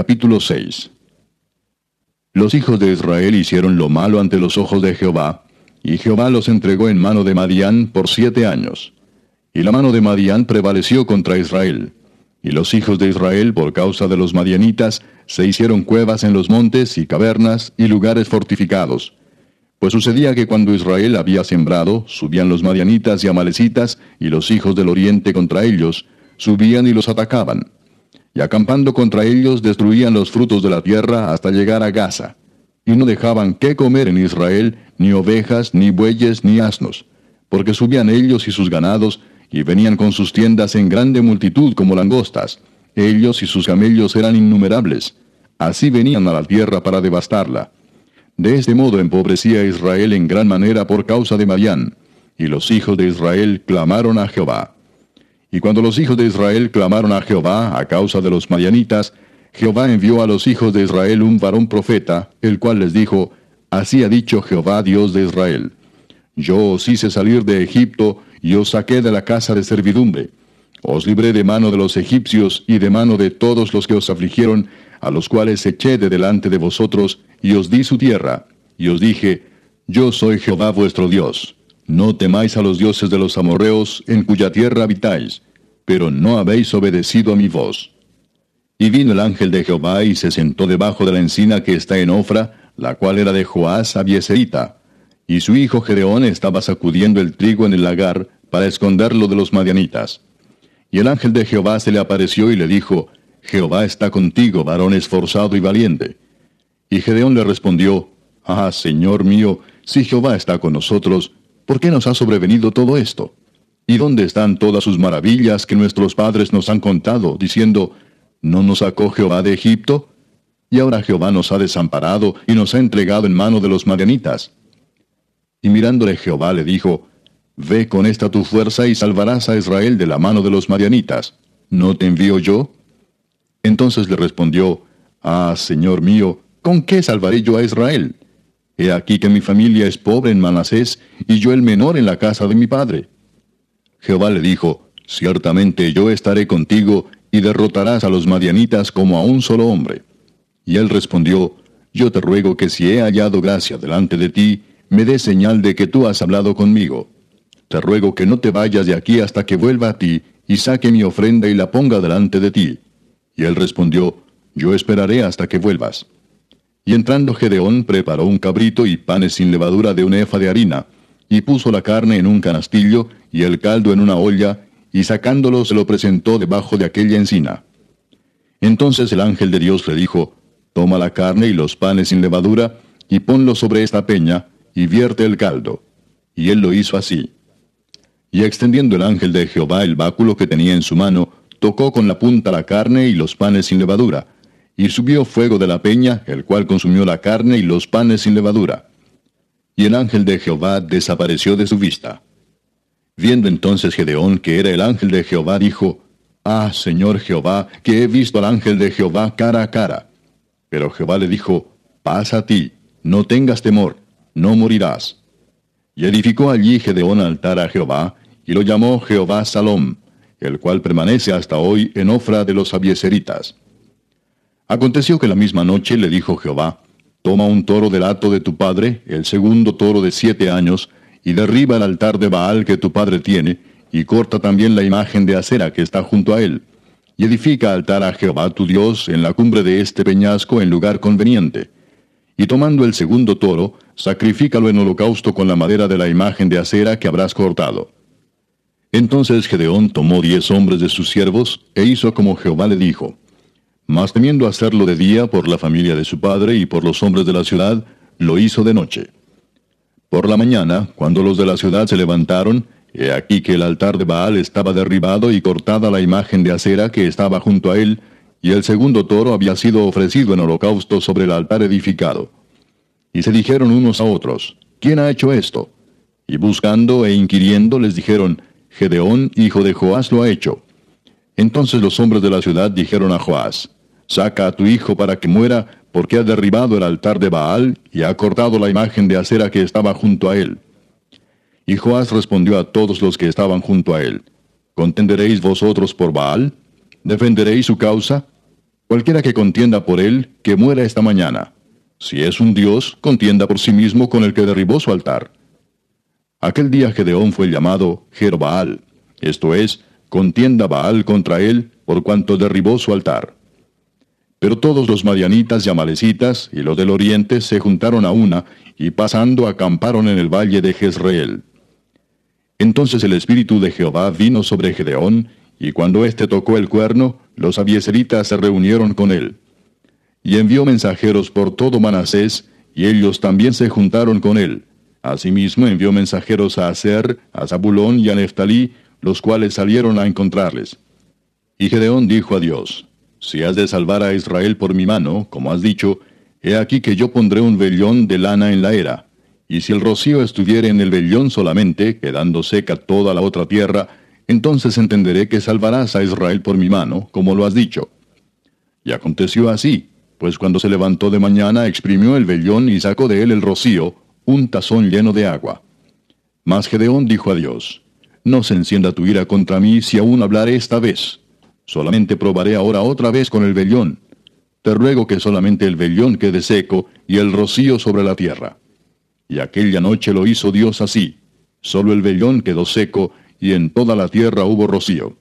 Capítulo 6 Los hijos de Israel hicieron lo malo ante los ojos de Jehová, y Jehová los entregó en mano de Madián por siete años. Y la mano de Madián prevaleció contra Israel. Y los hijos de Israel, por causa de los madianitas, se hicieron cuevas en los montes y cavernas y lugares fortificados. Pues sucedía que cuando Israel había sembrado, subían los madianitas y amalecitas y los hijos del oriente contra ellos, subían y los atacaban. Y acampando contra ellos destruían los frutos de la tierra hasta llegar a Gaza. Y no dejaban qué comer en Israel, ni ovejas, ni bueyes, ni asnos, porque subían ellos y sus ganados, y venían con sus tiendas en grande multitud como langostas. Ellos y sus camellos eran innumerables. Así venían a la tierra para devastarla. De este modo empobrecía Israel en gran manera por causa de Madián, y los hijos de Israel clamaron a Jehová. Y cuando los hijos de Israel clamaron a Jehová a causa de los madianitas, Jehová envió a los hijos de Israel un varón profeta, el cual les dijo, Así ha dicho Jehová Dios de Israel. Yo os hice salir de Egipto y os saqué de la casa de servidumbre. Os libré de mano de los egipcios y de mano de todos los que os afligieron, a los cuales eché de delante de vosotros, y os di su tierra. Y os dije, Yo soy Jehová vuestro Dios. No temáis a los dioses de los amorreos, en cuya tierra habitáis, pero no habéis obedecido a mi voz. Y vino el ángel de Jehová y se sentó debajo de la encina que está en Ofra, la cual era de Joás Abieserita y su hijo Gedeón estaba sacudiendo el trigo en el lagar para esconderlo de los madianitas. Y el ángel de Jehová se le apareció y le dijo, Jehová está contigo, varón esforzado y valiente. Y Gedeón le respondió, Ah, Señor mío, si Jehová está con nosotros, ¿por qué nos ha sobrevenido todo esto? ¿Y dónde están todas sus maravillas que nuestros padres nos han contado, diciendo, ¿no nos sacó Jehová de Egipto? Y ahora Jehová nos ha desamparado y nos ha entregado en mano de los madianitas. Y mirándole Jehová le dijo, Ve con esta tu fuerza y salvarás a Israel de la mano de los madianitas. ¿No te envío yo? Entonces le respondió, Ah, Señor mío, ¿con qué salvaré yo a Israel? He aquí que mi familia es pobre en Manasés, y yo el menor en la casa de mi padre. Jehová le dijo, Ciertamente yo estaré contigo, y derrotarás a los madianitas como a un solo hombre. Y él respondió, Yo te ruego que si he hallado gracia delante de ti, me dé señal de que tú has hablado conmigo. Te ruego que no te vayas de aquí hasta que vuelva a ti, y saque mi ofrenda y la ponga delante de ti. Y él respondió, Yo esperaré hasta que vuelvas. Y entrando Gedeón preparó un cabrito y panes sin levadura de un efa de harina, y puso la carne en un canastillo y el caldo en una olla, y sacándolo se lo presentó debajo de aquella encina. Entonces el ángel de Dios le dijo, Toma la carne y los panes sin levadura, y ponlo sobre esta peña, y vierte el caldo. Y él lo hizo así. Y extendiendo el ángel de Jehová el báculo que tenía en su mano, tocó con la punta la carne y los panes sin levadura. Y subió fuego de la peña, el cual consumió la carne y los panes sin levadura. Y el ángel de Jehová desapareció de su vista. Viendo entonces Gedeón que era el ángel de Jehová, dijo, Ah, Señor Jehová, que he visto al ángel de Jehová cara a cara. Pero Jehová le dijo, Pasa a ti, no tengas temor, no morirás. Y edificó allí Gedeón altar a Jehová, y lo llamó Jehová Salom, el cual permanece hasta hoy en Ofra de los Abieseritas. Aconteció que la misma noche le dijo Jehová, Toma un toro del hato de tu padre, el segundo toro de siete años, y derriba el altar de Baal que tu padre tiene, y corta también la imagen de acera que está junto a él, y edifica altar a Jehová tu Dios en la cumbre de este peñasco en lugar conveniente y tomando el segundo toro, sacrifícalo en holocausto con la madera de la imagen de acera que habrás cortado. Entonces Gedeón tomó diez hombres de sus siervos, e hizo como Jehová le dijo. Mas temiendo hacerlo de día por la familia de su padre y por los hombres de la ciudad, lo hizo de noche. Por la mañana, cuando los de la ciudad se levantaron, he aquí que el altar de Baal estaba derribado y cortada la imagen de acera que estaba junto a él, y el segundo toro había sido ofrecido en holocausto sobre el altar edificado. Y se dijeron unos a otros, ¿quién ha hecho esto? Y buscando e inquiriendo les dijeron, Gedeón, hijo de Joás, lo ha hecho. Entonces los hombres de la ciudad dijeron a Joás, Saca a tu hijo para que muera, porque ha derribado el altar de Baal y ha cortado la imagen de acera que estaba junto a él. Y Joás respondió a todos los que estaban junto a él, ¿Contenderéis vosotros por Baal? ¿Defenderéis su causa? Cualquiera que contienda por él, que muera esta mañana. Si es un dios, contienda por sí mismo con el que derribó su altar. Aquel día Gedeón fue llamado Jerbaal, esto es, contienda Baal contra él, por cuanto derribó su altar. Pero todos los madianitas y amalecitas y los del oriente se juntaron a una, y pasando acamparon en el valle de Jezreel. Entonces el espíritu de Jehová vino sobre Gedeón, y cuando éste tocó el cuerno, los abieseritas se reunieron con él. Y envió mensajeros por todo Manasés, y ellos también se juntaron con él. Asimismo envió mensajeros a Aser, a Zabulón y a Neftalí, los cuales salieron a encontrarles. Y Gedeón dijo a Dios, Si has de salvar a Israel por mi mano, como has dicho, he aquí que yo pondré un vellón de lana en la era. Y si el rocío estuviere en el vellón solamente, quedando seca toda la otra tierra, entonces entenderé que salvarás a Israel por mi mano, como lo has dicho. Y aconteció así, pues cuando se levantó de mañana exprimió el vellón y sacó de él el rocío, un tazón lleno de agua. Mas Gedeón dijo a Dios, No se encienda tu ira contra mí si aún hablaré esta vez. Solamente probaré ahora otra vez con el vellón. Te ruego que solamente el vellón quede seco y el rocío sobre la tierra. Y aquella noche lo hizo Dios así. Solo el vellón quedó seco y en toda la tierra hubo rocío.